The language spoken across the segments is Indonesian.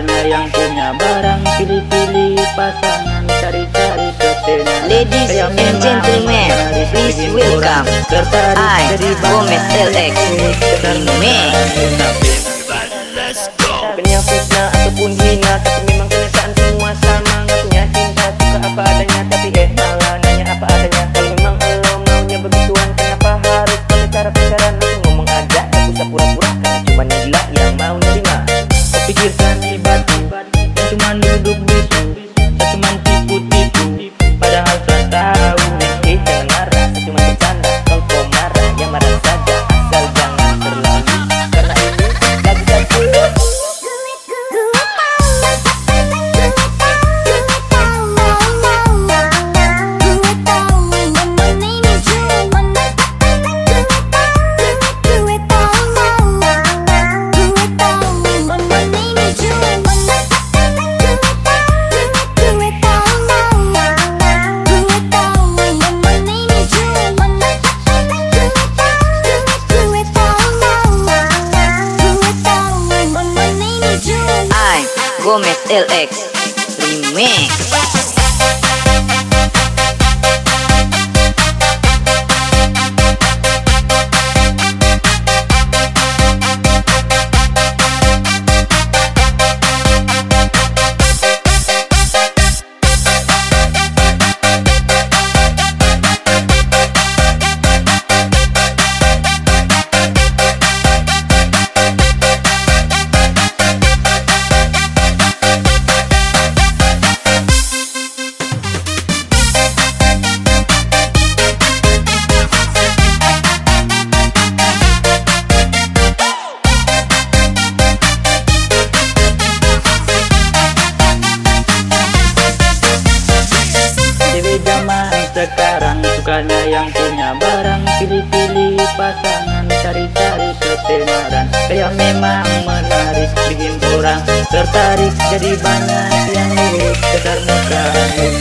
Hanya yang punya barang pilih-pilih pasangan cari-cari ketenangan Ladies yang and gentlemen, please welcome I, Gomez LX Ini Let's go. Bukannya fitnah ataupun hina Tapi Gomez LX Remix. bikin orang tertarik jadi banyak yang lirik sekitar muka.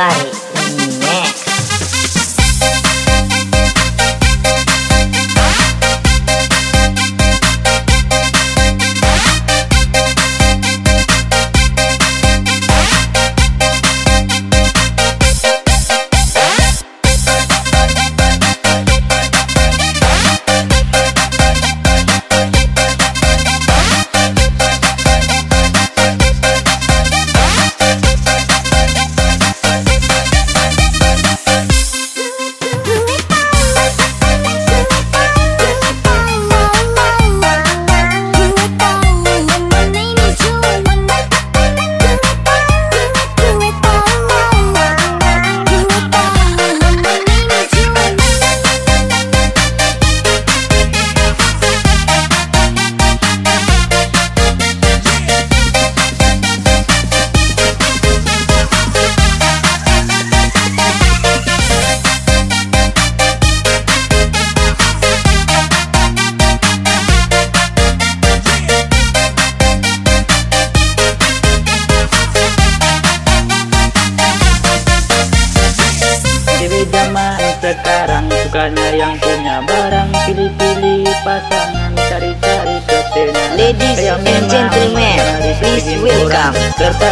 body.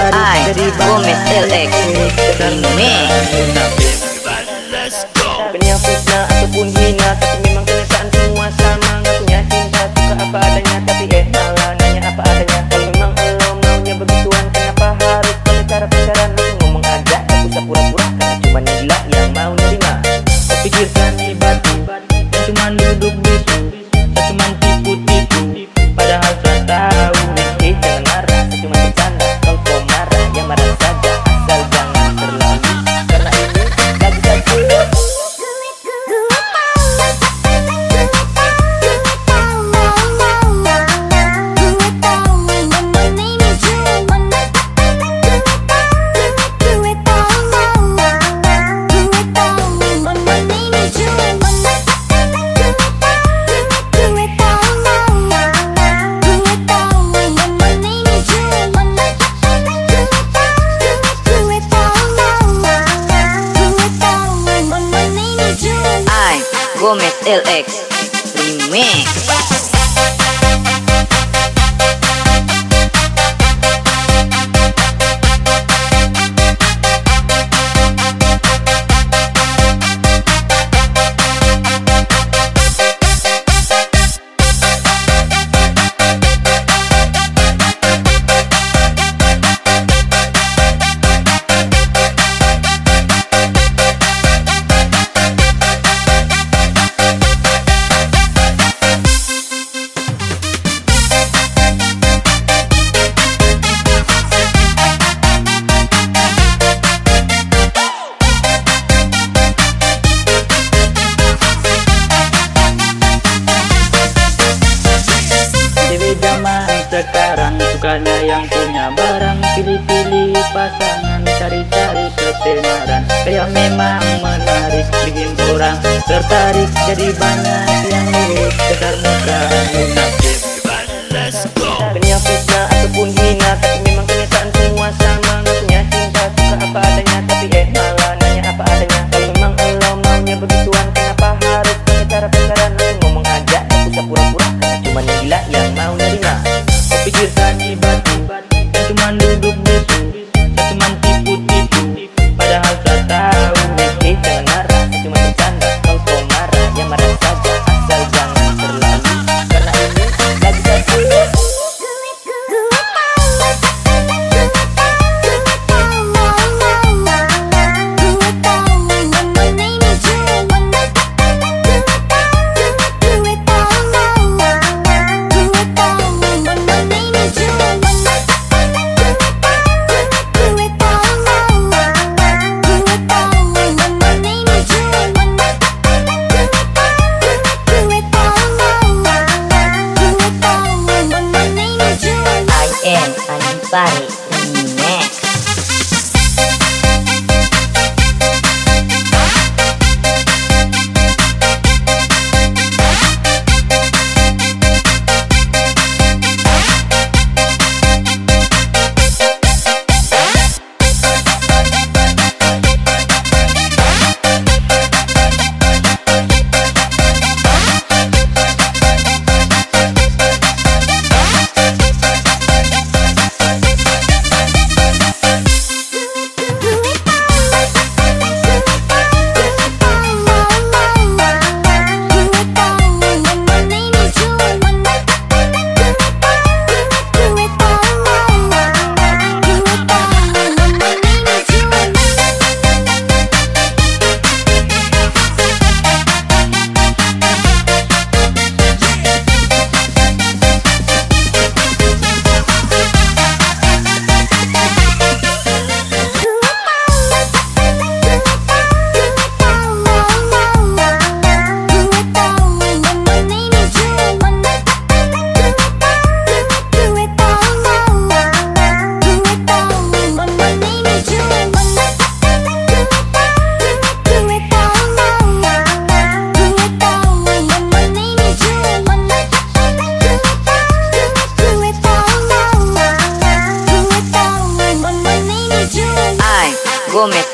Ay, Gomez LX Ini. Bukannya fitnah ataupun hina Tapi memang LX. tertarik jadi banyak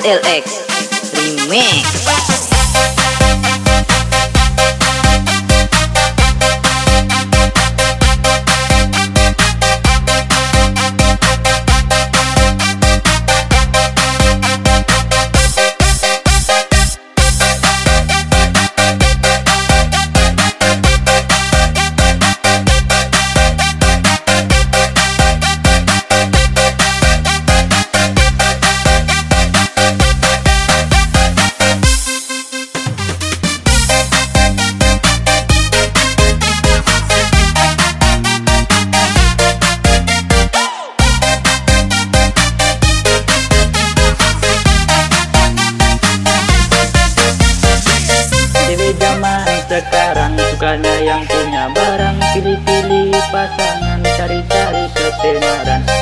LX.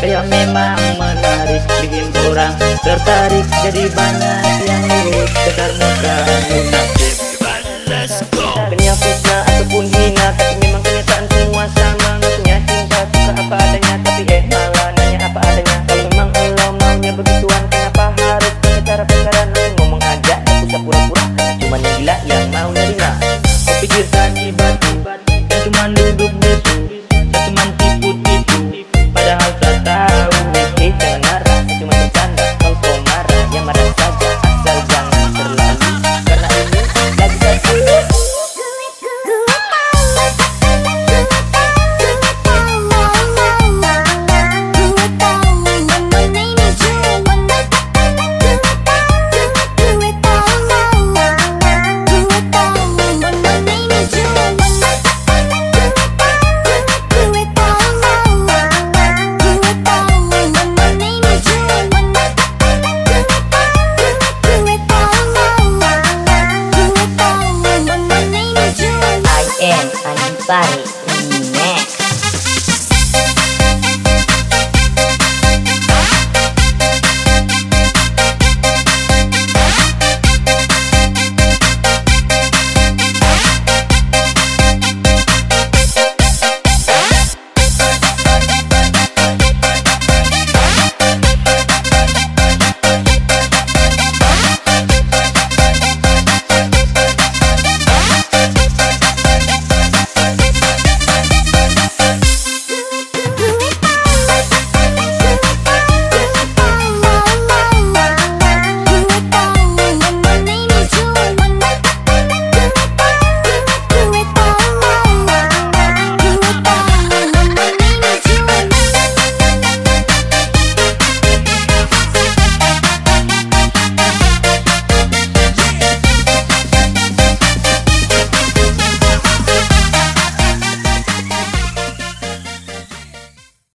Kaya memang menarik bikin orang tertarik Jadi banyak yang mirip sekedar muka.